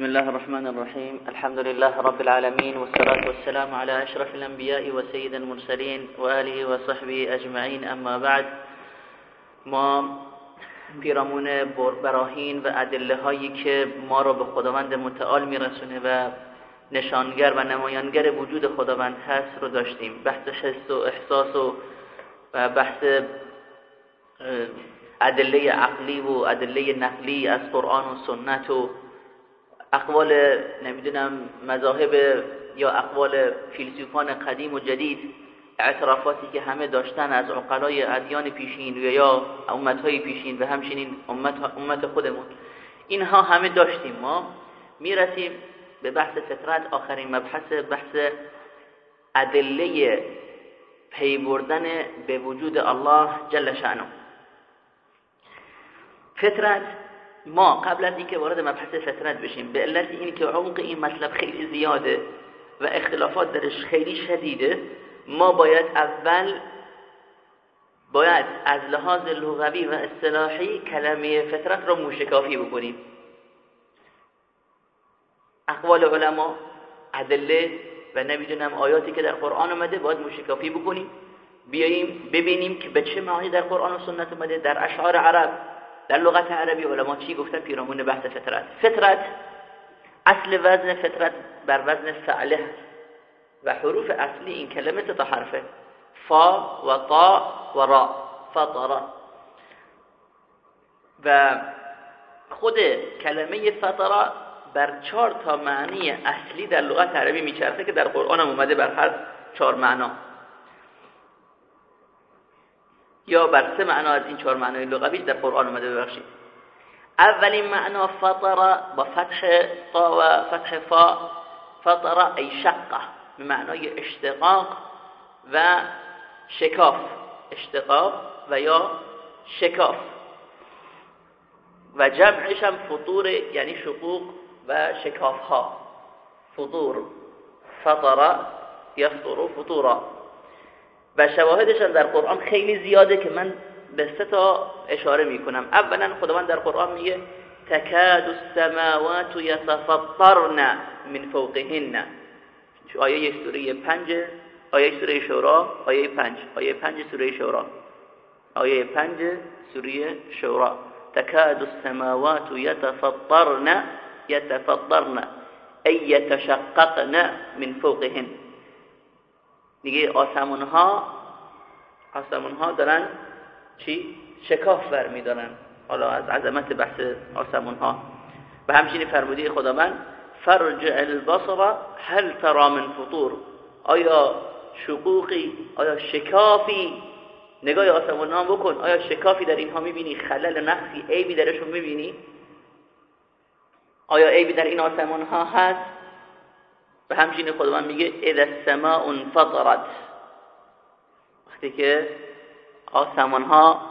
بسم الله الرحمن الرحيم الحمد لله رب العالمين والصلاة والسلام على أشرف الأنبياء وسيد المرسلين وآله وصحبه أجمعين أما بعد ما پیرامون براهین و ادله هایی که ما را به خداوند متعال میرسونه و نشانگر و نمایانگر وجود خداوند هست رو داشتیم. بحث حس و احساس و بحث ادله عقلی و ادله نقلی از قرآن و سنت و اقوال نمی‌دونم مذاهب یا اقوال فیلسوفان قدیم و جدید اعترافاتی که همه داشتن از عقلای ادیان پیشین و یا امتهای پیشین و همچنین امت, امت خودمون. اینها همه داشتیم ما. می‌رسیم به بحث فطرت. آخرین مبحث بحث ادله پی بردن به وجود الله جل شأنه. فطرت ما قبل از اینکه وارد مبحث فطرت بشیم به علت اینکه عمق این مطلب خیلی زیاده و اختلافات درش خیلی شدیده ما باید اول باید از لحاظ لغوی و اصطلاحی کلمه فطرت را موشکافی بکنیم. اقوال علما ادله و نمی‌دونم آیاتی که در قرآن اومده باید موشکافی بکنیم بیاییم ببینیم که به چه معنی در قرآن و سنت اومده در اشعار عرب در لغت عربی علما چی گفتن؟ پیرامون بحث فطرت. فطرت اصل وزن فطرت بر وزن فعله و حروف اصلی این کلمه تا حرفه. فا و طا و را. فطره و خود کلمه فطره بر چهار تا معنی اصلی در لغت عربی میچرخه که در قرآن هم اومده بر هر چهار معنا. یا بر سه معنا از این چهار معنای لغوی در قرآن اومده ببخشید. اولین معنا فطر با فتح طا و فتح فا فطر ای شقه به معنای اشتقاق و شکاف. اشتقاق و یا شکاف. و جمعش هم فطور یعنی شقوق و شکاف ها فطور. فطر یفطر فطورا. و شواهدش در قرآن خیلی زیاده که من به سه تا اشاره می‌کنم. اولا خداوند در قرآن میگه تکاد السماوات یتفطرن من فوقهن. آیه سوره پنج آیه سوره شورا آیه پنج آیه پنج سوره شورا. آیه پنج سوره شورا. تكاد السماوات يتفطرن يتفطرن أي يتشققن من فوقهن. دیگه آسمون ها آسمون ها دارن چی؟ شکاف برمیدارن حالا از عظمت بحث آسمون ها و همچنین فرمودی خداوند فرجع البصر هل ترى من فطور. آیا شقوقی آیا شکافی؟ نگاه آسمون ها بکن. آیا شکافی در اینها می‌بینی؟ خلل نقصی عیبی درشون می‌بینی؟ آیا عیبی در این آسمون ها هست؟ و همچنین خداوند میگه اذا السماء انفطرت. وقتی که آسمان ها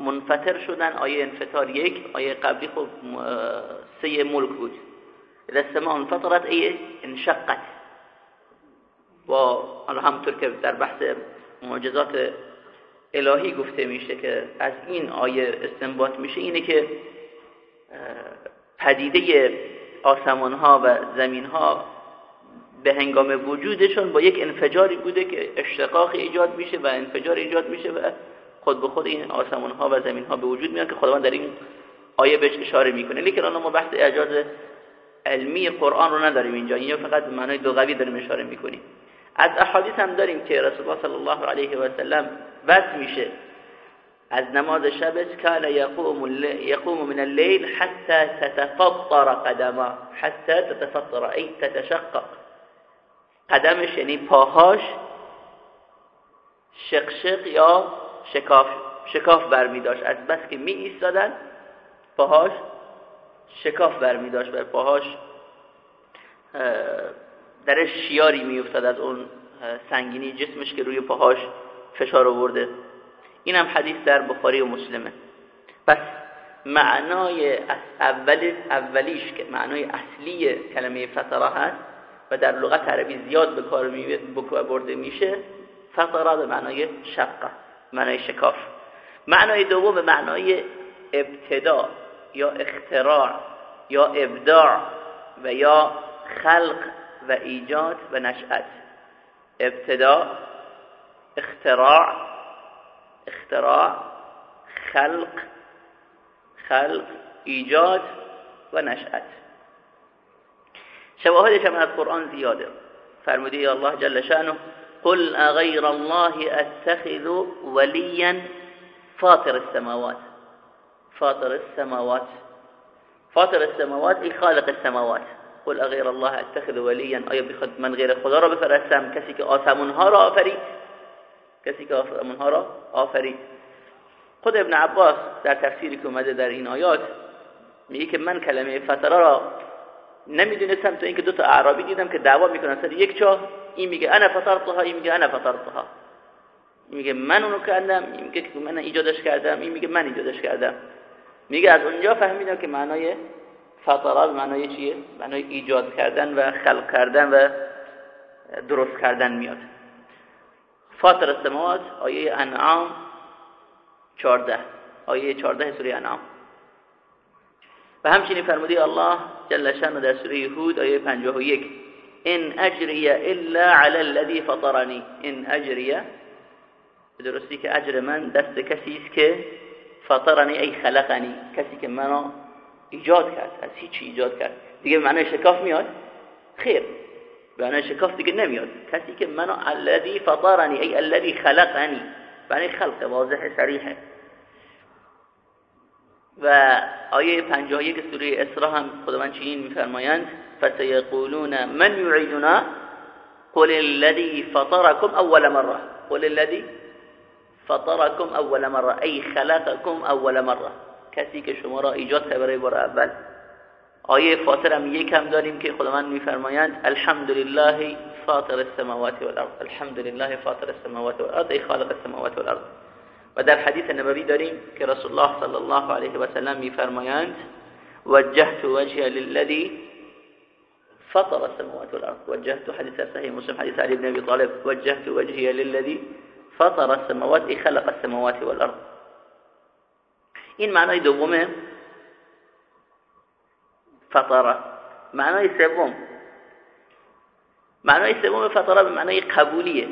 منفطر شدن آیه انفطار یک آیه قبلی خب سه ملک بود. اذا السماء انفطرت ای انشقت. حالا همطور که در بحث معجزات الهی گفته میشه که از این آیه استنباط میشه اینه که پدیده آسمان ها و زمین ها به هنگام وجودشون با یک انفجاری بوده که اشتقاق ایجاد میشه و انفجار ایجاد میشه و خود به خود این آسمان ها و زمین ها به وجود میاد که خداوند در این آیه بهش اشاره می‌کنه. لیکن الان ما بحث اعجاز علمی قرآن رو نداریم اینجا. اینجا فقط به معنای لغوی داریم اشاره می‌کنیم. از احادیث هم داریم که رسول الله صلی الله علیه و سلم وصف میشه. از نماز شبش کان یقوم یقوم من الليل حتى تتفطر قدما حتى تتفطر ای تتشقق. قدمش یعنی پاهاش شقشق یا شکاف شکاف برمی داشت. از بس که می ایستادن پاهاش شکاف برمی داشت بر پاهاش درش شیاری می افتاد از اون سنگینی جسمش که روی پاهاش فشار آورده. این هم حدیث در بخاری و مسلمه. پس معنای اول اولیش که معنای اصلی کلمه فطره هست و در لغت عربی زیاد به کار برده میشه فطره به معنای شقه معنای شکاف. معنای دوم به معنای ابتدا یا اختراع یا ابداع و یا خلق و ایجاد و نشأت. ابتدا اختراع اختراع خلق خلق ایجاد و نشأت. شواهدش هم از قرآن زیاده. فرموده الله جل شأنه قل أغير الله أتخذ وليا فاطر السماوات. فاطر السماوات. فاطر السماوات ای خالق السماوات. قل اغیر الله أتخذ ولیا آیا بخواد من غیر خدا را بفرستم؟ کسی که آسمون ها را آفرید. کسی که آسمون ها را آفرید. خود ابن عباس در تفسیری که اومده در این آیات میگه که من کلمه فطره را نمی‌دونستم تا اینکه دو تا اعرابی دیدم که دعوا می‌کنن. سر یک چاه این میگه انا فطرتها این میگه انا فطرتها. میگه من اونو کردم این میگه که من ایجادش کردم این میگه من ایجادش کردم. میگه از اونجا فهمیدم که معنای فطرات معنای چیه؟ معنای ایجاد کردن و خلق کردن و درست کردن میاد. فاطر السماوات آیه انعام 14 آیه 14 سوره انعام. و همچنین فرموده الله جل شانه در سوره هود آیه 51 ان اجری الا على الذي فطرني ان اجری درستی که اجر من دست کسی است که فطرنی ای خلقنی کسی که منو ایجاد کرد از هیچی ایجاد کرد. دیگه معنی شکاف میاد؟ خیر. معنی شکاف دیگه نمیاد. کسی که منو الذی فطرنی ای الذی خلقنی. معنی خلق واضح صریحه و آیه 51 سوره اسراء هم خداوند چنین میفرمایند فسيقولون من يعيدنا قل الذي فطركم اول مره قل الذي فطركم اول مره ای خلقكم اول مره کسی که شما را ایجاد کرد برای بار اول. آیه فاطر هم یک هم داریم که خداوند میفرمایند الحمد لله فاطر السماوات والارض. الحمد لله فاطر السماوات والارض. ای خالق السماوات والارض. و در حدیث نبوی داریم که رسول الله صلی الله علیه و سلم میفرمایند وجهت وجهي للذي فطر السماوات والارض وجهت حديث صحيح مسلم حديث علي بن ابي طالب وجهت وجهي للذي فطر السماوات ای خلق السماوات والارض این معنای دومه فطره معنای سوم معنای سوم فطره به معنای قبولیه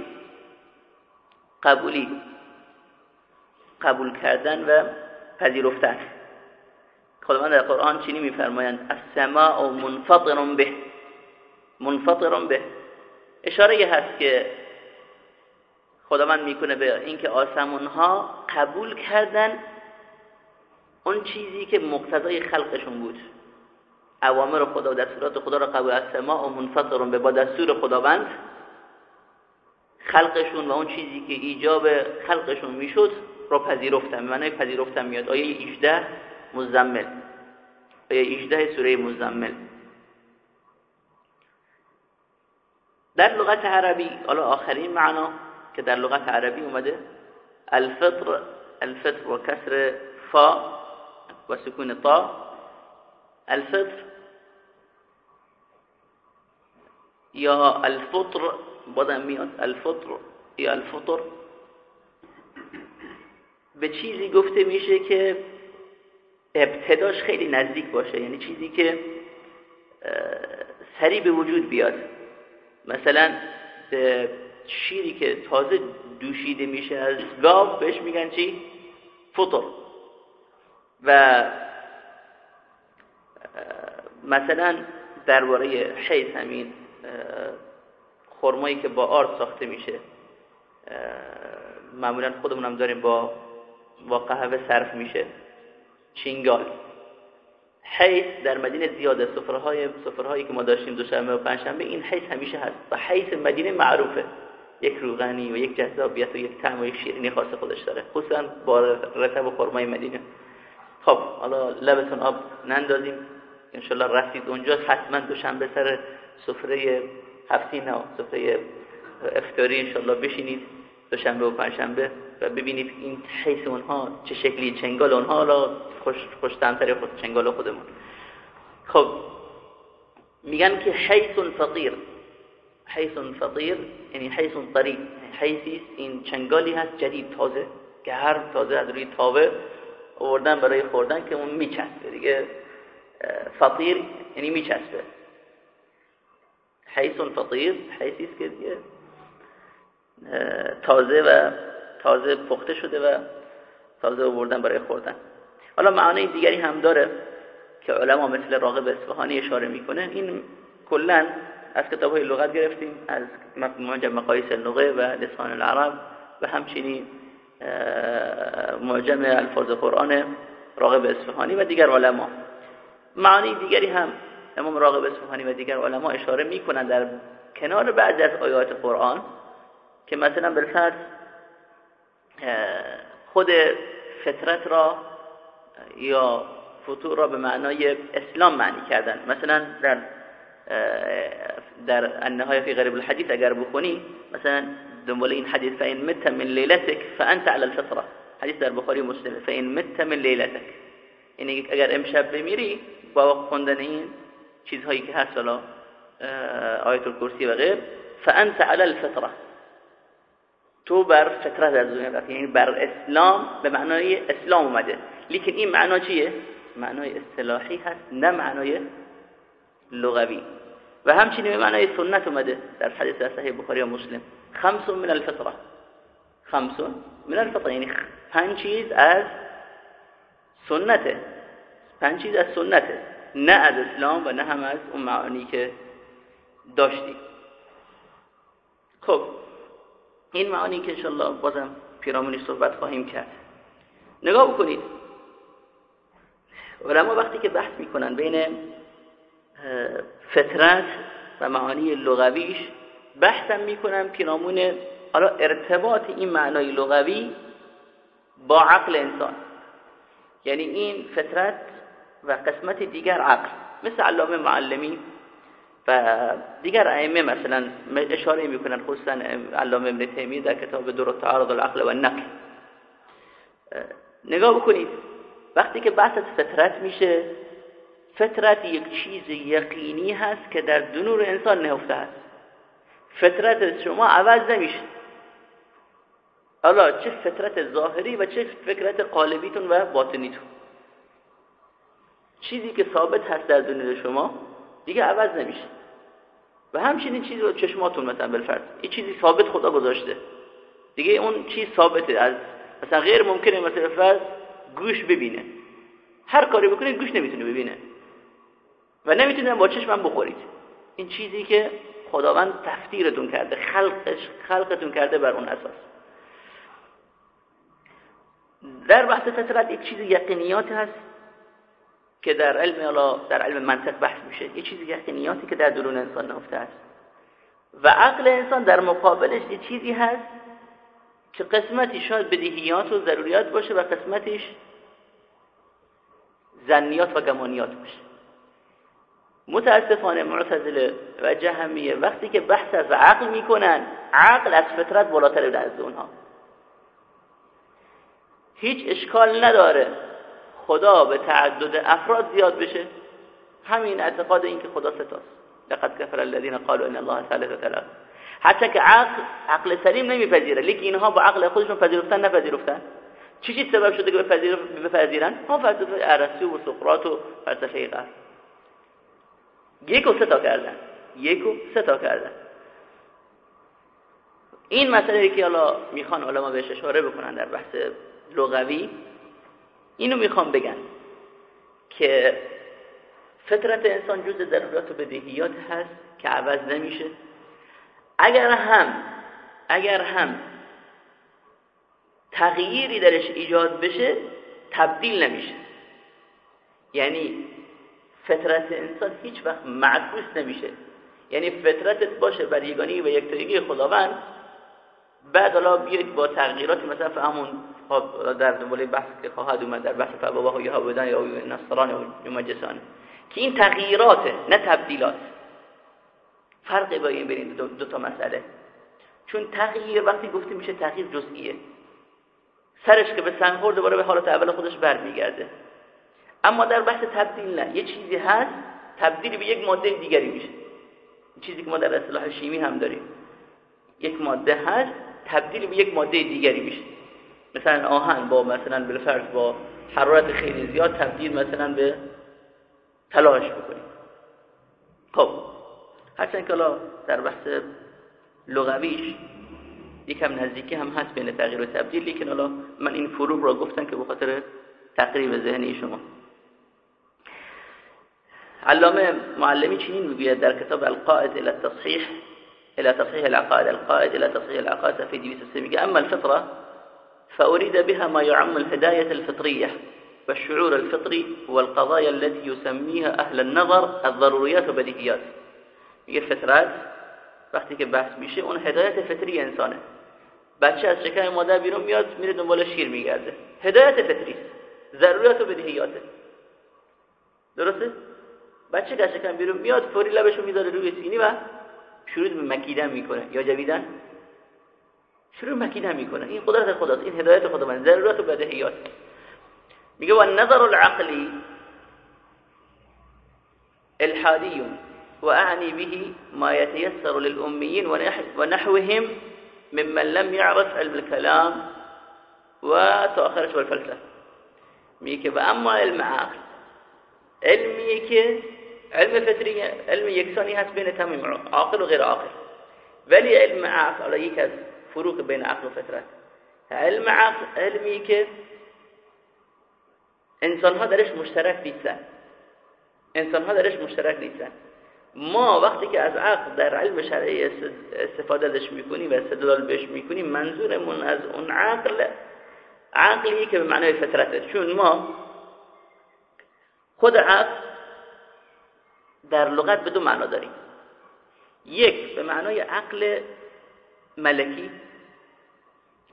قبولی قبول کردن و پذیرفتن. خداوند در قرآن چینی میفرمایند السماء منفطر به. منفطر به. اشاره هست که خداوند می‌کنه به اینکه آسمون ها قبول کردن اون چیزی که مقتضای خلقشون بود. اوامر خدا و دستورات خدا را قبول. از سما و منفطرون به. با دستور خداوند خلقشون و اون چیزی که ایجاب خلقشون می‌شد را پذیرفتن معنی پذیرفتن میاد. آیه 18 مزمل. آیه 18 سوره مزمل. در لغت عربی حالا آخرین معنا که در لغت عربی اومده الفطر الفطر و کسر فا و سکون طا. الفطر یا الفطر بادم میاد. الفطر یا الفطر. به چیزی گفته میشه که ابتداش خیلی نزدیک باشه. یعنی چیزی که سریع به وجود بیاد. مثلا شیری که تازه دوشیده میشه از گاو بهش میگن چی؟ فطر. و مثلا درباره حیث همین خرمایی که با آرد ساخته میشه معمولا خودمون هم داریم با با قهوه صرف میشه. چینگال. حیث در مدینه زیاده سفره های سفره هایی که ما داشتیم دوشنبه و پنجشنبه این حیث همیشه هست. و حیث مدینه معروفه. یک روغنی و یک جذابیت و یک طعم و یک شیرینی خاص خودش داره. خصوصا با رتب و خرمای مدینه. خب حالا لبتون آب نندازیم. انشالله رسید اونجا. حتما دوشنبه سر سفره هفتی نه سفره افتاری انشالله بشینید. دوشنبه و پنجشنبه. و ببینید این حیث اونها چه شکلی چنگال اونها را خوش خوشتمتر خود چنگال خودمون. خب میگن که حیث فطیر حیث فطیر یعنی حیث طری حیثی این چنگالی هست جدید تازه که هر تازه از روی تاوه آوردن برای خوردن که اون میچسبه. دیگه فطیر یعنی میچسبه. حیث فطیر حیثی است که تازه و تازه پخته شده و تازه آوردن برای خوردن. حالا معانی دیگری هم داره که علما مثل راغب اصفهانی اشاره می‌کنه. این کلا از کتاب های لغت گرفتیم از معجم مقایس اللغه و لسان العرب و همچنین معجم الفاظ قرآن راغب اصفهانی و دیگر علما. معانی دیگری هم امام راغب اصفهانی و دیگر علما اشاره می‌کنن در کنار بعضی از آیات قرآن که مثلا بالفرض خود فطرت را یا فطور را به معنای اسلام معنی کردن. مثلا در در النهایه فی غریب الحدیث اگر بخونی مثلا دنبال این حدیث فإن مت من لیلتک فانت على الفطره حدیث در بخاری مسلم فإن مت من لیلتک. یعنی اگر امشب بمیری با خوندن این چیزهایی که هست حالا آیت الکرسی و غیر فانت على الفطره تو بر فطرت از دنیا رفتی یعنی بر اسلام به معنای اسلام اومده. لیکن این معنا چیه؟ معنای اصطلاحی هست نه معنای لغوی. و همچنین به معنای سنت اومده در حدیث صحیح بخاری و مسلم. خمس من الفطره خمس من الفطره یعنی پنج چیز از سنته. پنج چیز از سنته. نه از اسلام و نه هم از اون معانی که داشتی. خب این معانی که انشالله بازم پیرامونی صحبت خواهیم کرد. نگاه بکنید. علما وقتی که بحث می‌کنن بین فطرت و معانی لغویش بحثم می‌کنن پیرامون حالا ارتباط این معنای لغوی با عقل انسان. یعنی این فطرت و قسمت دیگر عقل. مثل علامه معلمی و دیگر ائمه مثلا اشاره می‌کنن خصوصا علامه ابن تیمیه در کتاب دور تعارض العقل و النقل نگاه بکنید وقتی که بحث فطرت میشه فطرت یک چیز یقینی هست که در دنور انسان نهفته است. فطرت شما عوض نمیشه. حالا چه فطرت ظاهری و چه فکرت قالبیتون و باطنیتون. چیزی که ثابت هست در دنیا شما دیگه عوض نمیشه. و همچنین چیزی رو چشماتون مثلا بالفرض این چیزی ثابت خدا گذاشته. دیگه اون چیز ثابته. از مثلا غیر ممکنه مثلا فرض گوش ببینه. هر کاری بکنید گوش نمی‌تونه ببینه. و نمی‌تونه با چشمم بخورید. این چیزی که خداوند تفتیرتون کرده خلقش خلقتون کرده بر اون اساس. در بحث فطرت یک چیز یقینیات هست. که در علم در علم منطق بحث میشه. یه چیزی یقینیاتی که در درون انسان نهفته است. و عقل انسان در مقابلش یه چیزی هست که قسمتی شاید بدیهیات و ضروریات باشه و قسمتش زنیات و گمانیات باشه. متاسفانه معتزله و جهمیه وقتی که بحث از عقل می‌کنن عقل از فطرت بالاتر از اونها. هیچ اشکال نداره. خدا به تعدد افراد زیاد بشه. همین اعتقاد این که خدا ستاست. لقد کفر الذين قالوا ان الله ثالث ثلاث. حتی که عقل عقل سلیم نمیپذیره. لیکن اینها با عقل خودشون پذیرفتن نپذیرفتن. چی چی سبب شده که بپذیرن؟ هم فلسفه ارسطو و سقراط و فلسفه غرب. یک و کردن. یک و کردن. این مسئله که حالا می‌خوان علما بهش اشاره بکنن در بحث لغوی اینو می‌خوام بگن که فطرت انسان جز ضرورات و بدهیات هست که عوض نمیشه. اگر هم اگر هم تغییری درش ایجاد بشه تبدیل نمیشه. یعنی فطرت انسان هیچ وقت معکوس نمیشه. یعنی فطرتت باشه بر یگانی و یکتایگی خداوند بعد حالا بیاید با تغییراتی مثلا فهمون در دنباله بحث که خواهد اومد در بحث فبابا یا بدن یا نصران یا مجسان که این تغییراته نه تبدیلات. فرقی با این بین دو, دو تا مسئله. چون تغییر وقتی گفته میشه تغییر جزئیه. سرش که به سنگ خورده دوباره به حالت اول خودش برمیگرده. اما در بحث تبدیل نه. یه چیزی هست تبدیل به یک ماده دیگری میشه. چیزی که ما در اصطلاح شیمی هم داریم. یک ماده هست تبدیل به یک ماده دیگری میشه. مثلا آهن با مثلا بالفرض با حرارت خیلی زیاد تبدیل مثلا به طلاش بکنیم. خب. هرچند که در بحث لغویش یکم نزدیکی هم هست بین تغییر و تبدیل لیکن حالا من این فروغ را گفتم که بخاطر تقریب ذهنی شما. علامه معلمی چنین می‌گوید در کتاب القائد الى التصحيح إلى تصحيح العقائد. القائد إلى تصحيح العقائد في ديويس السميقة أما الفطرة فأريد بها ما يعم الهداية الفطرية والشعور الفطري والقضايا التي يسميها أهل النظر الضروريات وبديهيات. میگه فطرت وقتی که بحث میشه اون هدایت فطری إنسانة. بچه از شکم مادر بیرون میاد میره دنبال شیر میگرده. هدایت فطری ضروریات و بدیهیاته درسته؟ بچه که بیرون میاد فوری لبشو میذاره روی سینی و شروع به مکیدن می‌کنه. یا جویدن شروع مکیدن می‌کنه. این قدرت خداست. این هدایت خداوند. ضرورت و بدیهیات میگه و نظر العقلی الحادی وأعني به ما يتيسر للأميين ونحوهم ممن لم يعرف علم الكلام وتأخرش والفلسفة میگه و اما علم عقل. علمی که علم فطری علم یکسانی هست بین تمام عاقل و غیر عاقل ولی علم عقل حالا یک از فروق بین عقل و فطرت. علم عقل علمی که انسان ها درش مشترک نیستن. انسان ها درش مشترک نیستن. ما وقتی که از عقل در علم شرعی استفاده ازش می‌کنیم و استدلال بهش می‌کنیم منظورمون از اون عقل عقلی که به معنای فطرته. چون ما خود عقل در لغت به دو معنا داریم. یک به معنای عقل ملکی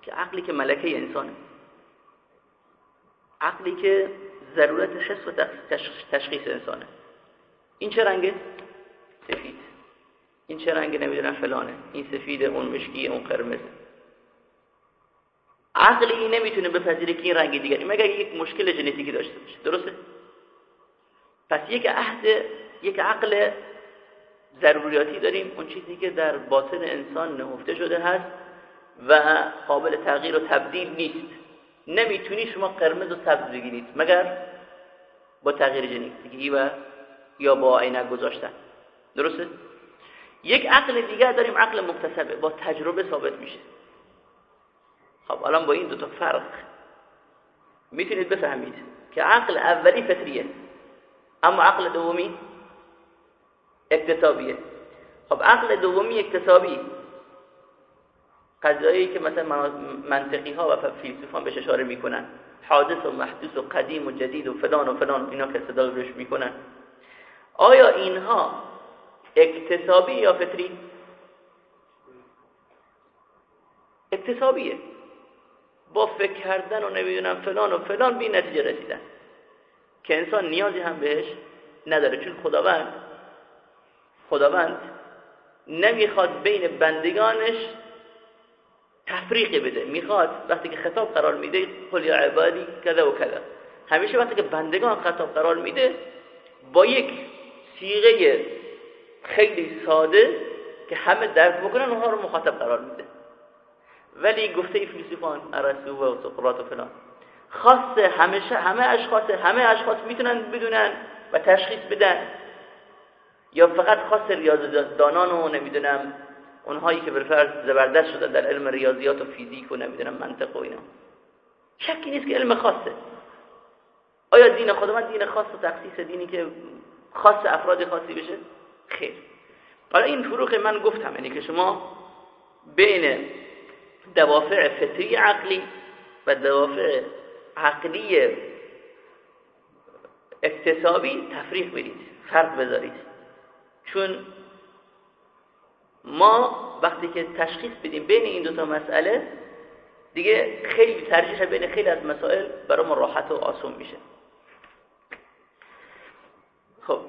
که عقلی که ملکه انسانه. عقلی که ضرورتش هست و تشخیص انسانه. این چه رنگه؟ سفید. این چه رنگ نمی‌دونم فلانه. این سفید اون مشکی اون قرمزه عقلی نمی‌تونه بپذیره که این رنگ دیگری. مگر یک مشکل ژنتیکی داشته باشه. درسته؟ پس یک عهد یک عقل ضروریاتی داریم. اون چیزی که در باطن انسان نهفته شده هست و قابل تغییر و تبدیل نیست. نمی‌تونی شما قرمز و سبز بگیرید مگر با تغییر ژنتیکی و یا با عینک گذاشتن. درسته؟ یک عقل دیگر داریم عقل مکتسبه با تجربه ثابت میشه. خب الان با این دو تا فرق می‌تونید بفهمید که عقل اولی فطریه اما عقل دومی اکتسابیه خب عقل دومی اکتسابی قضایی که مثلا منطقی ها و فیلسوفان بهش اشاره می‌کنن. حادث و محدوث و قدیم و جدید و فلان و فلان اینا که استدلال روش می‌کنن. آیا اینها اکتسابی یا فطری؟ اکتسابیه با فکر کردن و نمی‌دونم فلان و فلان بی نتیجه رسیدن. که انسان نیازی هم بهش نداره. چون خداوند خداوند نمی‌خواد بین بندگانش تفریقی بده. می‌خواد وقتی که خطاب قرار میده قل یا عبادی کذا و کذا. همیشه وقتی که بندگان خطاب قرار میده با یک سیغه خیلی ساده که همه درک بکنن اونها رو مخاطب قرار میده. ولی گفته فیلسوفان ارسطو و سقراط و فلان خاصه همیشه همه اشخاص همه اشخاص می‌تونن بدونن و تشخیص بدن یا فقط خاص ریاضیدانان و نمی‌دونم اونهایی که بالفرض زبردست شده در علم ریاضیات و فیزیک و نمی‌دونم منطق و اینا. شکی نیست که علم خاصه. آیا دین خداوند دین خاص و تخصیص دینی که خاص افراد خاصی بشه؟ خیر. حالا این فروخ من گفتم یعنی که شما بین دوافع فطری عقلی و دوافع عقلی اکتسابی تفریق بدید فرق بذارید. چون ما وقتی که تشخیص بدیم بین این دو تا مسئله دیگه خیلی ترجیح بین خیلی از مسائل برای ما راحت و آسون میشه. خب.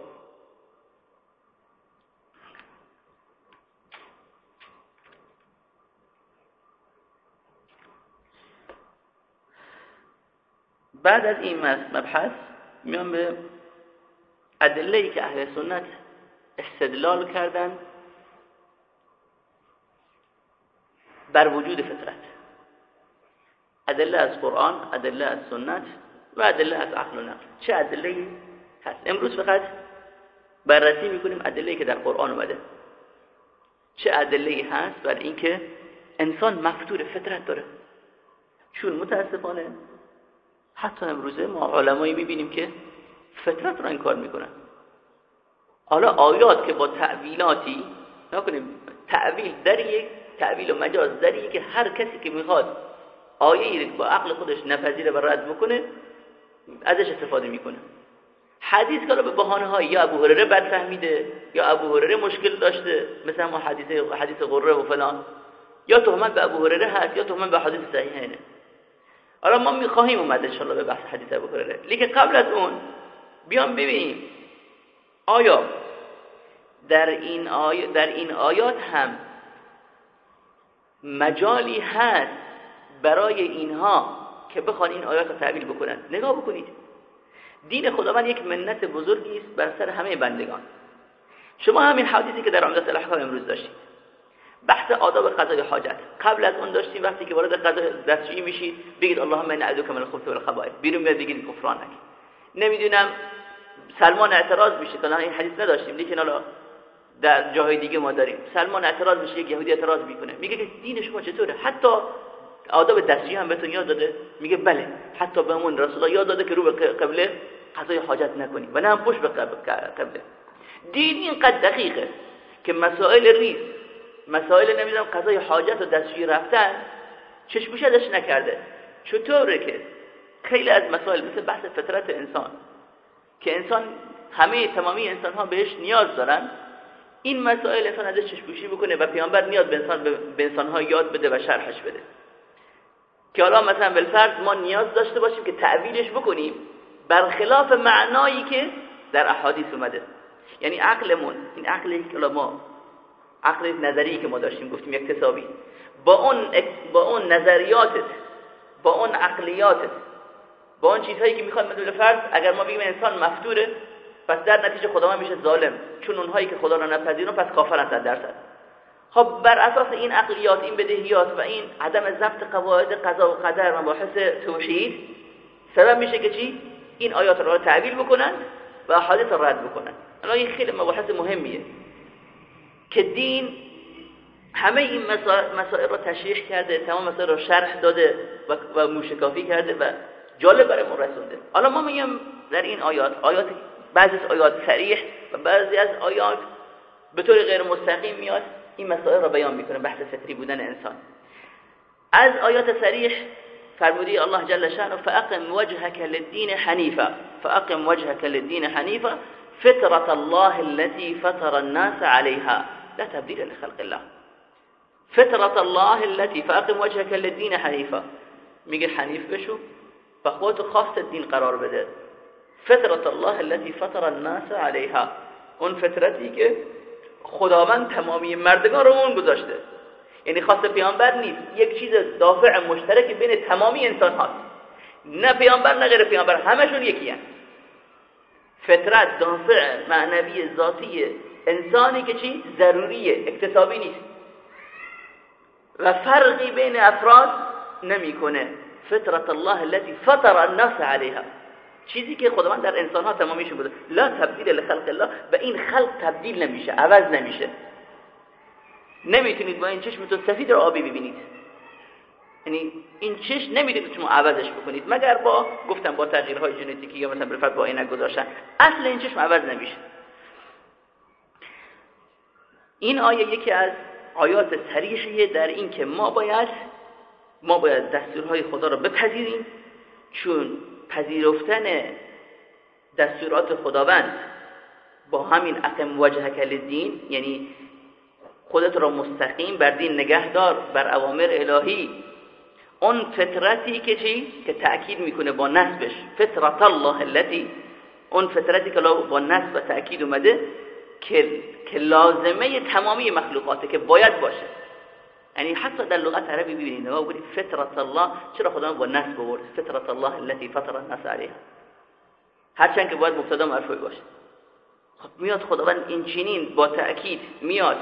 بعد از این مبحث میان به ادله که اهل سنت استدلال کردن بر وجود فطرت. ادله از قرآن ادله از سنت و ادله از عقل و نقل. چه ادله هست؟ امروز فقط بررسی می‌کنیم ادله که در قرآن اومده. چه ادله هست؟ بر اینکه انسان مفتور فطرت داره. چون متاسفانه حتی امروزه ما علمایی می‌بینیم که فطرت را این کار می‌کنن. حالا آیات که با تعویلاتی نکنیم تعویل در یک تعویل و مجاز در که هر کسی که می‌خواد آیه با عقل خودش نپذیره و رد بکنه ازش استفاده می‌کنه. حدیث که به بهانه های یا ابو هرره بد فهمیده یا ابو هرره مشکل داشته مثل ما حدیث حدیث قره و فلان یا تهمت به ابو هرره هست یا تهمت به حدیث صحیحینه. حالا ما می‌خواهیم اومد ان به بحث حدیث ابو هرره لیکن قبل از اون بیام ببینیم آیا در این, آی... در این آیات هم مجالی هست برای اینها که بخوان این آیات رو تعبیل بکنن؟ نگاه بکنید. دین خداوند یک منت بزرگی است بر سر همه بندگان. شما همین حدیثی که در عمدت الاحکام امروز داشتید. بحث آداب قضای حاجت. قبل از اون داشتیم وقتی که وارد قضای دستشویی میشید بگید اللهم من اعوذ من الخبث والخبائث بیرون میاد بگید کفرانک. نمی‌دونم سلمان اعتراض میشه که این حدیث نداشتیم لیکن حالا در جاهای دیگه ما داریم. سلمان اعتراض میشه یک یهودی اعتراض می‌کنه. میگه که دین شما چطوره؟ حتی آداب دستشویی هم بهتون یاد داده. میگه بله حتی بهمون رسول الله یاد داده که رو به قبله قضای حاجت نکنیم. و نه هم پشت به قبله. دین اینقدر دقیقه که مسائل ریز مسائل نمی‌دونم قضای حاجت و دستشویی رفتن چشموش ازش نکرده. چطوره که خیلی از مسائل مثل بحث فطرت انسان که انسان همه تمامی انسان ها بهش نیاز دارن این مسائل انسان ازش چشموشی بکنه و پیامبر میاد به انسان به انسان ها یاد بده و شرحش بده. که حالا مثلا بالفرض ما نیاز داشته باشیم که تعویلش بکنیم برخلاف معنایی که در احادیث اومده. یعنی عقلمون این عقلی که ما عقل نظری که ما داشتیم گفتیم اکتسابی با اون با اون نظریاتت با اون عقلیاتت با اون چیزهایی که می‌خواد مثل فرض اگر ما بگیم انسان مفتوره پس در نتیجه خدا میشه ظالم. چون اونهایی که خدا را نپذیرن پس کافرن درصد خب بر اساس این عقلیات این بدهیات و این عدم ضبط قواعد قضا و قدر و مباحث توحید سبب میشه که چی؟ این آیات رو تعبیل بکنن و احادیث رد بکنن. الان این خیلی مباحث مهمیه که دین همه این مسائل رو تشریح کرده تمام مسائل رو شرح داده و موشکافی کرده و جالب برای ما رسونده. حالا ما میگم در این آیات آیات بعضی از آیات صریح و بعضی از آیات به طور غیر مستقیم میاد. این مسائل را بیان می‌کنه بحث فطری بودن انسان. از آیات صریح فرمودی الله جل شانه فاقم وجهك للدين حنيفا. فاقم وجهك للدين حنيفا فطرة الله التي فطر الناس عليها. لا تبديل لخلق الله. فطرة الله التي فاقم وجهك للدين حنيفا. میگه حنیف بشو. خودتو خاص دین قرار بده. فطرت الله التي فطر الناس عليها. اون فطرتی که خداوند تمامی مردگان رو اون گذاشته. یعنی خاص پیامبر نیست. یک چیز دافع مشترک بین تمامی انسان هاست. نه پیامبر نه غیر پیامبر همشون یکی هست فطرت دافع معنوی ذاتی انسانی که چی؟ ضروریه اکتسابی نیست. و فرقی بین افراد نمی‌کنه. فطرت الله التي فطر الناس عليها. چیزی که خداوند در انسان ها تمامیشون بوده لا تبدیل لخلق الله و این خلق تبدیل نمیشه عوض نمیشه. نمی‌تونید با این چشمتون سفید رو آبی ببینید. یعنی این چشم نمی‌تونید شما عوضش بکنید. مگر با گفتم با تغییرهای ژنتیکی یا مثلا بالفرض با عینک گذاشتن. اصل این چشم عوض نمیشه. این آیه یکی از آیات صریحیه در این که ما باید ما باید دستورهای خدا را بپذیریم چون پذیرفتن دستورات خداوند با همین اقم وجهک للدین یعنی خودت را مستقیم بر دین نگهدار بر اوامر الهی اون فطرتی که چی؟ که تأکید می‌کنه با نسبش. فطرت الله التي اون فطرتی که با نسب و تأکید اومده که که لازمه تمامی مخلوقاته که باید باشه. یعنی حتی در لغت عربی ببینید ما بگید فطرت الله. چرا خدا با نصب بود فطرت الله التي فطر الناس عليها. هرچند که باید مبتدا مرفوع باشه. خب میاد خداوند این چنین با تأکید میاد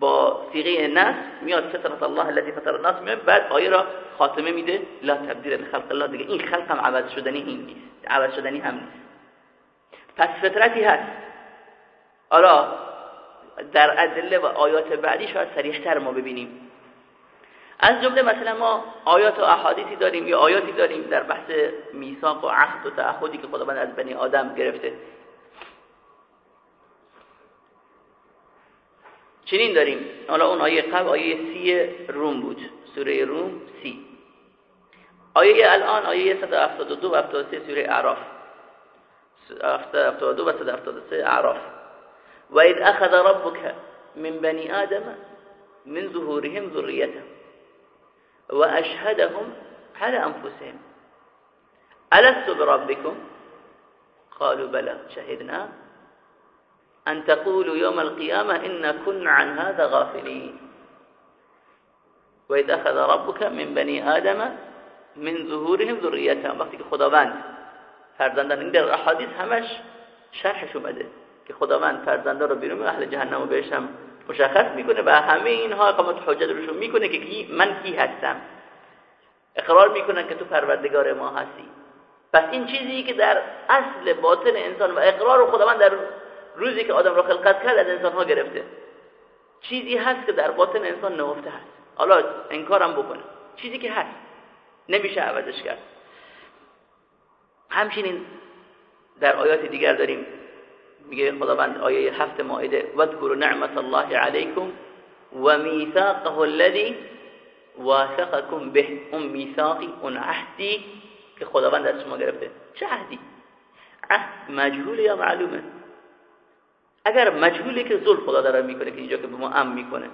با صيغه نصب میاد فطرت الله التي فطر الناس میاد بعد آیه را خاتمه میده. لا تبدیل لخلق الله. دیگه این خلق هم عوض شدنی این نیست. عوض شدنی هم نیست. پس فطرتی هست. حالا در ادله و آیات بعدی شاید سریحتر ما ببینیم. از جمله مثلا ما آیات و احادیثی داریم یا آیاتی داریم در بحث میثاق و عهد و تعهدی که خداوند از بنی آدم گرفته. چنین داریم. حالا اون آیه قبل آیه سی روم بود. سوره روم سی. آیه الان آیه 172 و 73 سوره اعراف. 72 و 173 اعراف. و اذ أخذ ربك من بني آدم من ظهورهم ذريتهم وأشهدهم على أنفسهم. ألست بربكم؟ قالوا بلى شهدنا. أن تقولوا يوم القيامة إن كنا عن هذا غافلين. وإذ أخذ ربك من بني آدم من ظهورهم ذريتهم وقتی که خداوند فرزندان این در همش شرحش که خداوند فرزندان رو بیرون اهل جهنم و بهش هم مشخص می‌کنه و همه اینها اقامت حجت روشون می‌کنه که کی من کی هستم. اقرار می‌کنن که تو پروردگار ما هستی. پس این چیزی که در اصل باطن انسان و اقرار خداوند در روزی که آدم را خلقت کرد از انسان ها گرفته. چیزی هست که در باطن انسان نهفته هست. حالا انکارم بکنه چیزی که هست. نمیشه عوضش کرد. همچنین در آیات دیگر داریم میگه خداوند آیه هفت مائده واذکروا نعمت الله علیکم و میثاقه الذی واثقکم به. اون میثاقی اون عهدی که خداوند از شما گرفته. چه عهدی؟ عهد مجهول یا معلومه؟ اگر مجهولی که ظلم خدا داره می‌کنه که اینجا که به ما ام می‌کنه.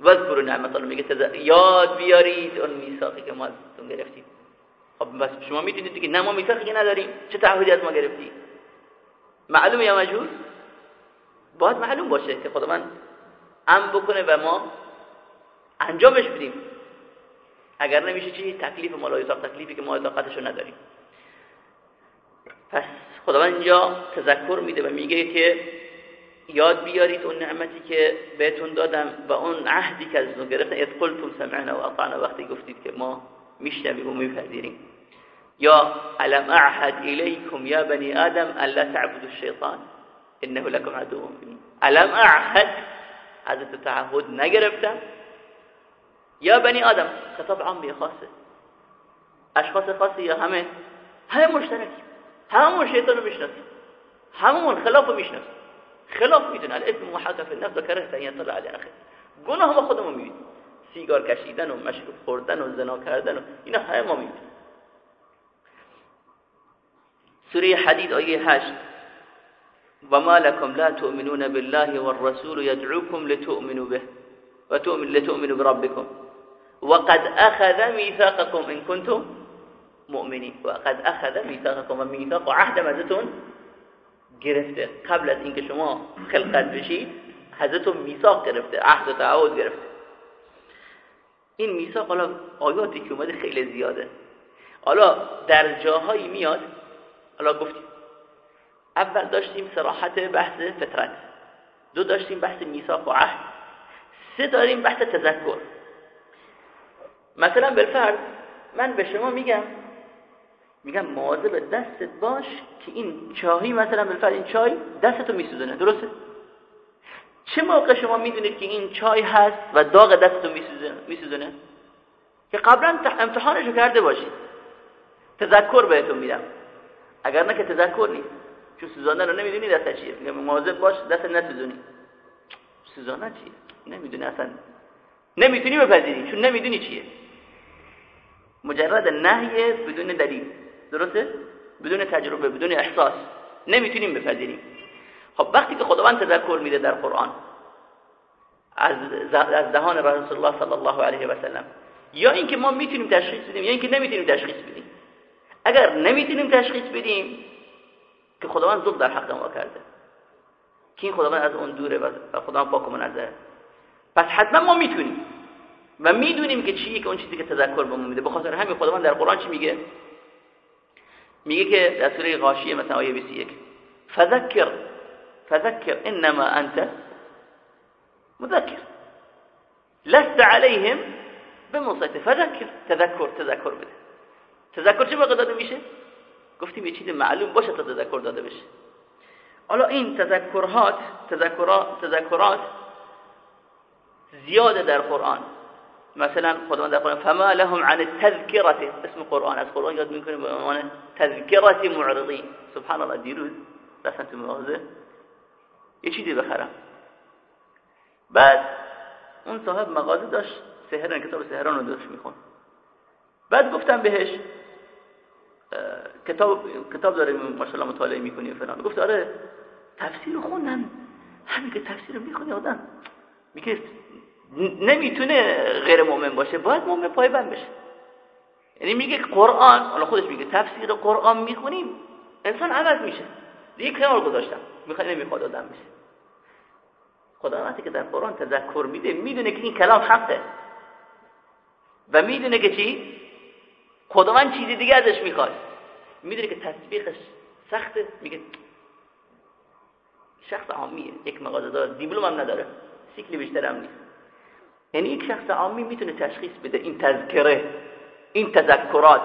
واذکروا نعمت الله میگه یاد بیارید اون میثاقی که ما ازتون گرفتیم. خب بس شما می‌تونید که نه ما میثاقی نداریم. چه تعهدی از ما گرفتی؟ معلوم یا مجهول؟ باید معلوم باشه که خداوند ام بکنه و ما انجامش بدیم. اگر نمیشه چی؟ تکلیف ما تکلیفی که ما طاقتشو نداریم. پس خداوند اینجا تذکر میده و میگه که یاد بیارید اون نعمتی که بهتون دادم و اون عهدی که از اون گرفتن. اذ قلتم سمعنا و اطعنا. وقتی گفتید که ما میشنویم و میپذیریم. یا علم اعهد الیکم یا بنی آدم الا تعبدوا الشیطان انه لكم عدو مبین علم اعهد حضرت تعهد نگرفتم یا بنی آدم خطاب عامی خاصه اشخاص خاصی یا همه. همه مشترکی همون شیطان رو می‌شناسیم همون خلاف رو خلاف می‌دونه الاسم محاکف النفس و کره ان یطلع علی اخر گناه ما خودمون می‌بینیم. سیگار کشیدن و مشروب خوردن و زنا کردن و اینا همه ما می‌بینیم. سوره حدید آیه 8 وما لكم لا تؤمنون بالله والرسول يدعوكم لتؤمنوا به وتؤمن لتؤمنوا بربكم وقد أخذ ميثاقكم إن كنتم مؤمنين وقد أخذ ميثاقكم وميثاق عهد مزتون گرفته. قبل از اینکه شما خلقت بشید حضرتون میثاق گرفته عهد و تعهد گرفته. این میثاق حالا آیاتی که اومده خیلی زیاده. حالا در جاهایی میاد حالا گفتیم. اول داشتیم سراحت بحث فطرت. دو داشتیم بحث میثاق و عهد. سه داریم بحث تذکر. مثلا بالفرض من به شما میگم میگم مواظب دستت باش که این چاهی مثلا بالفرض این چای دستتو میسوزونه درسته؟ چه موقع شما می‌دونید که این چای هست و داغ دستتو میسوزونه؟ که قبلا امتحانشو کرده باشید. تذکر بهتون میدم. اگر نه که تذکر نیست چون سوزاندن رو نمی‌دونی دست چیه. میگم مواظب باش دست نسوزونی. سوزاندن چیه؟ نمی‌دونی اصلا. نمی‌تونی بپذیری چون نمی‌دونی چیه. مجرد نهی بدون دلیل. درسته؟ بدون تجربه بدون احساس. نمی‌تونیم بپذیریم. خب وقتی که خداوند تذکر میده در قرآن از از دهان رسول الله صلی الله علیه و سلم یا اینکه ما می‌تونیم تشخیص بدیم یا اینکه نمی‌تونیم تشخیص بدیم. اگر نمی‌تونیم تشخیص بدیم که خداوند ظلم در حق ما کرده. که این خداوند از اون دوره و خداوند پاک و منزه پس حتما ما می‌تونیم و می‌دونیم که چیه که اون چیزی که تذکر بهمون میده. به خاطر همین خداوند در قرآن چی میگه؟ میگه که در سوره غاشیه مثلا آیه 21 فذکر فذکر انما انت مذکر. لست عليهم بمسيطر فذکر تذکر تذکر بده. تذکر چه موقع داده میشه؟ گفتیم یه چیز معلوم باشه تا تذکر داده بشه. حالا این تذکرات تذکرات تذکرات زیاده در قرآن. مثلا خداوند در قرآن فما لهم عن التذکرة. اسم قرآن از قرآن یاد می‌کنیم به عنوان تذکرة معرضین. سبحان الله دیروز رفتن تو مغازه. یه چیزی بخرم. بعد اون صاحب مغازه داشت سهران کتاب سهران رو داشت میخون بعد گفتم بهش کتاب کتاب داره ماشاءالله مطالعه می‌کنی و فلان. گفت آره تفسیر خوندم. همین که تفسیر می‌خونی آدم میگه نمی‌تونه غیر مؤمن باشه باید مؤمن پایبند بشه. یعنی میگه قرآن حالا خودش میگه تفسیر قرآن می‌خونیم انسان عوض میشه. دیگه کنار گذاشتم؟ می‌خواد نمی‌خواد آدم بشه. خدا وقتی که در قرآن تذکر میده می‌دونه که این کلام حقه. و می‌دونه که چی؟ خداوند چیزی دیگه ازش می‌خواد. می‌دونه که تطبیقش سخته میگه شخص عامیه. یک مغازه دار دیپلم هم نداره. سیکلی بیشتر هم نیست. یعنی یک شخص عامی می‌تونه تشخیص بده. این تذکره این تذکرات.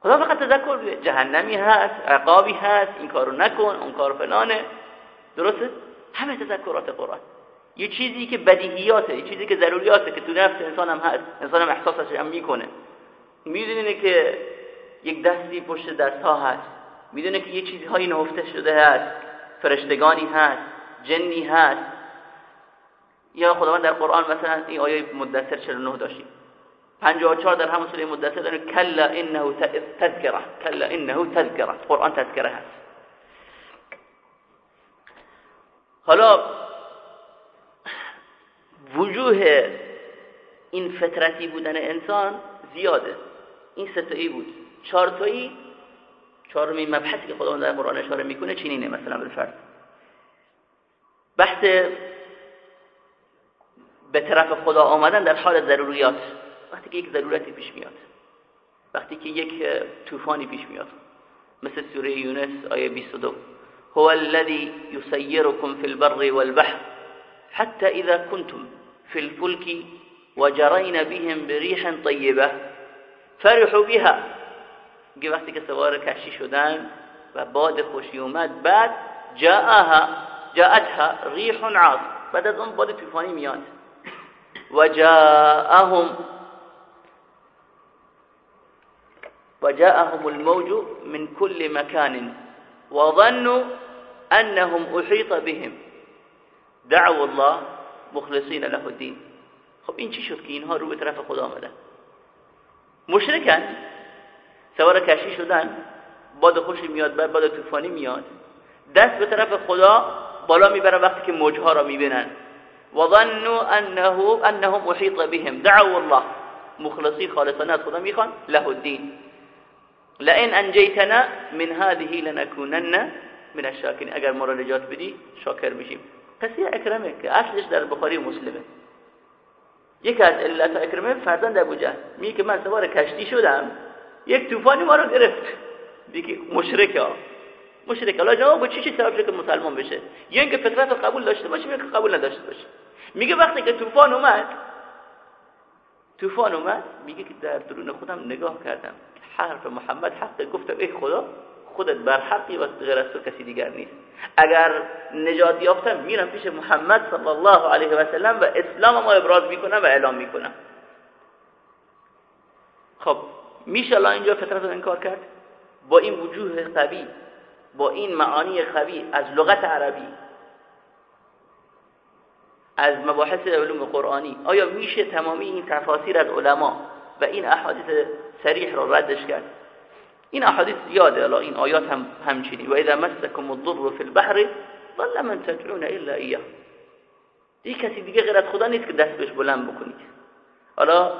خدا فقط تذکر بده. جهنمی هست عقابی هست این کارو نکن اون کارو فلانه. درسته؟ همه تذکرات قرآن. یه چیزی که بدیهیاته یه چیزی که ضروریاته که تو نفس انسان هم هست. انسان هم احساسش هم می‌کنه. می‌دونه که یک دستی پشت دست ها هست. می‌دونه که یه چیزهایی نهفته شده هست. فرشتگانی هست. جنی هست. یا خداوند در قرآن مثلا این آیه مدثر 49 داشتیم. 54 در همون سوره مدثر داره کلا انه تذکره. کلا انه تذکره. قرآن تذکره هست. حالا وجوه این فطرتی بودن انسان زیاده. این ستایی بود. چهارتایی چهارمین مبحثی که خداوند در قرآن اشاره می‌کنه چینینه مثلا بالفرد بحث به طرف خدا آمدن در حال ضروریات. وقتی که یک ضرورتی پیش میاد. وقتی که یک طوفانی پیش میاد. مثل سوره یونس آیه 22 هو الذي يسيركم في البر والبحر حتى إذا كنتم في الفلك وجرين بهم بريح طيبة فرحوا بها. میگه وقتی که سوار کشتی شدن و باد خوشی اومد بعد جاءها جاءتها ریح عاصف بعد از اون باد طوفانی میاد. و جاءهم وجاءهم الموج من كل مكان وظنوا أنهم أحيط بهم. دعوا الله مخلصین له الدین. خب این چی شد که اینها رو به طرف خدا آمدن؟ مشرکن سوار کشی شدن باد خوشی میاد باد طوفانی میاد. دست به طرف خدا بالا می‌برن وقتی که موجها را می‌بینن. ظنوا انه انهم محیط بهم. دعوا الله. مخلصی خالصانه از خدا می‌خوان. له الدین. لئن انجیتنا من هذه لنكونن من الشاکرین. اگر ما را نجات بدی شاکر میشیم. قصه اکرمه که اصلش در بخاری مسلمه. یکی از علت اکرمه فرزند ابو جهل. میگه که من سوار کشتی شدم یک طوفانی ما رو گرفت. دیگه مشرک ها مشرک الله جواب چی چی سبب که مسلمان بشه؟ یا اینکه فطرت رو قبول داشته باشه یا که قبول نداشته باشه. میگه وقتی که طوفان اومد طوفان اومد میگه که در درون خودم نگاه کردم. حرف محمد حق گفتم ای خدا خودت بر حقی و غیر از تو کسی دیگر نیست. اگر نجات یافتم میرم پیش محمد صلی الله علیه و سلم و اسلام ما ابراز می‌کنم و اعلام می‌کنم. خب میشه الله اینجا فطرت رو انکار کرد؟ با این وجوه قوی با این معانی قوی از لغت عربی از مباحث علوم قرآنی آیا میشه تمامی این تفاسیر از علما و این احادیث سریح را ردش کرد؟ این احادیث زیاده الان این آیات هم همچنین. و اذا مسكم الضر في البحر ظل من تدعون الا اياه دیگه کسی دیگه غیر از خدا نیست که دست بهش بلند بکنید حالا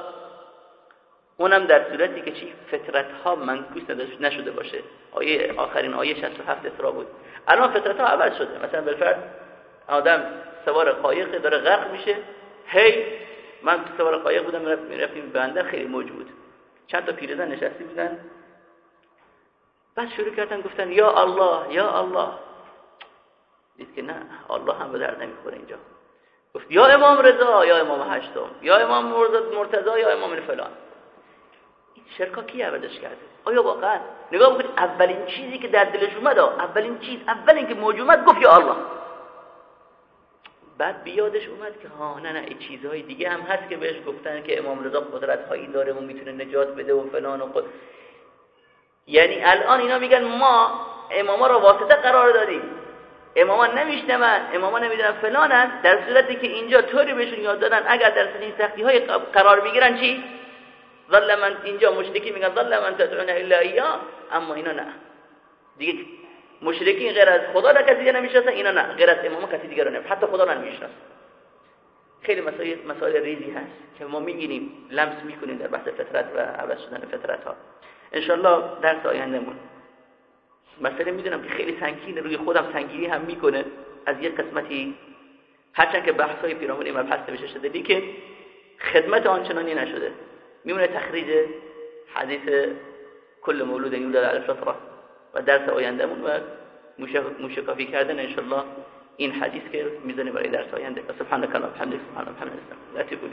اونم در صورتی که چی؟ فطرت ها منکوس نشده باشه. آیه آخرین آیه 67 اسرا بود. الان فطرت ها عوض شده. مثلا بالفرد آدم سوار قایق داره غرق میشه. هی من سوار قایق بودم رفتیم بنده خیلی موجود چند تا پیرزن نشستی بودن. بعد شروع کردن گفتن یا الله یا الله. دید که نه الله هم به درد نمی‌خوره اینجا. گفت یا امام رضا یا امام هشتم یا امام مرتضا یا امام فلان. شرکا کی عوضش کرده؟ آیا واقعا؟ نگاه بکنید اولین چیزی که در دلش اومد اولین چیز اولین که موجود اومد گفت یا الله. بعد بیادش اومد که ها نه نه چیزهای دیگه هم هست که بهش گفتن که امام رضا قدرت هایی داره و می‌تونه نجات بده و فلان و خود یعنی الان اینا میگن ما اماما را واسطه قرار دادیم. اماما نمیشنون اماما نمی‌دونن فلانن در صورتی که اینجا طوری بهشون یاد دادن اگر در این سختی های قرار بگیرن چی؟ ظل من اینجا مشرکی میگن ظل من تدعون الا ایا اما اینا نه. دیگه مشرکین غیر از خدا را کسی دیگه نمی‌شناسن اینا نه. غیر از امام کسی دیگه رو حتی خدا رو نمی‌شناسن. خیلی مسائل مسائل ریزی هست که ما میگینیم لمس می‌کنیم در بحث فطرت و عوض شدن فطرت ها انشالله درس آیندهمون. مسئله می‌دونم که خیلی سنگین روی خودم سنگینی هم می‌کنه. از یک قسمتی هرچند که بحث های پیرامون مبحث نوشته شده که خدمت آنچنانی نشده. میمونه تخریج حدیث کل مولود یولد علی الفطره و درس آیندهمون و موشکافی کردن انشالله این حدیث که می‌زنه برای درس آینده. سبحانك اللهم وبحمدك سبحان الله وبحمده لا تقول